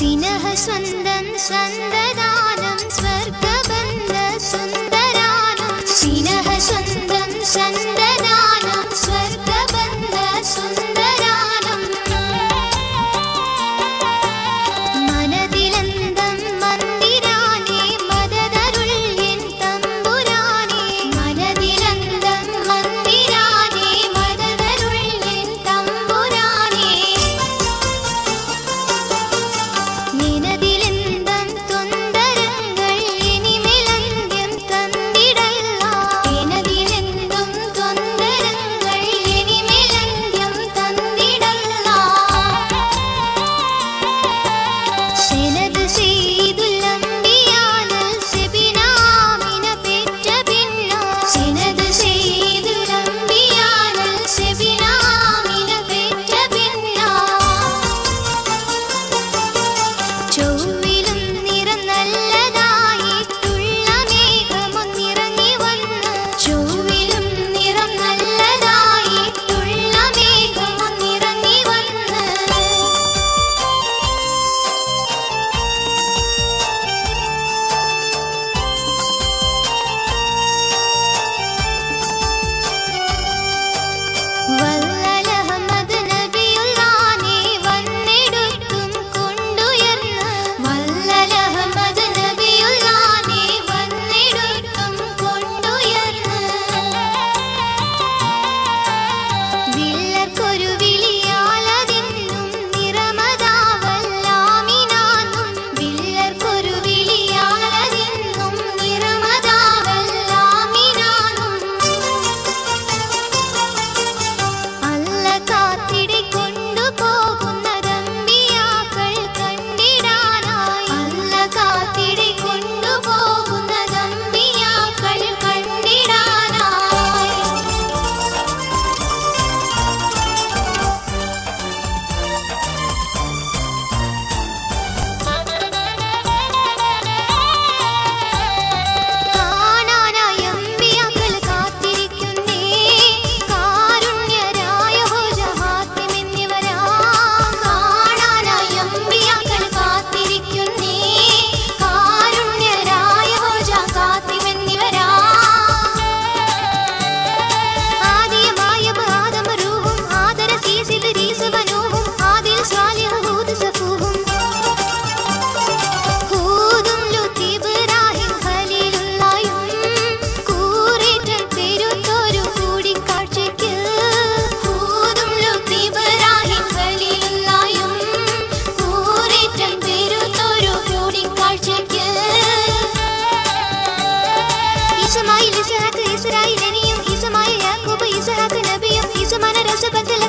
सिनः न्दं सन्दः இஸ்ஹாக்கு இஸ்ராயில் நபியும் ஈசமாய யாக்கூபு இஸ்ஹாக்கு நபியும் ஈசுமான ரசபத்துல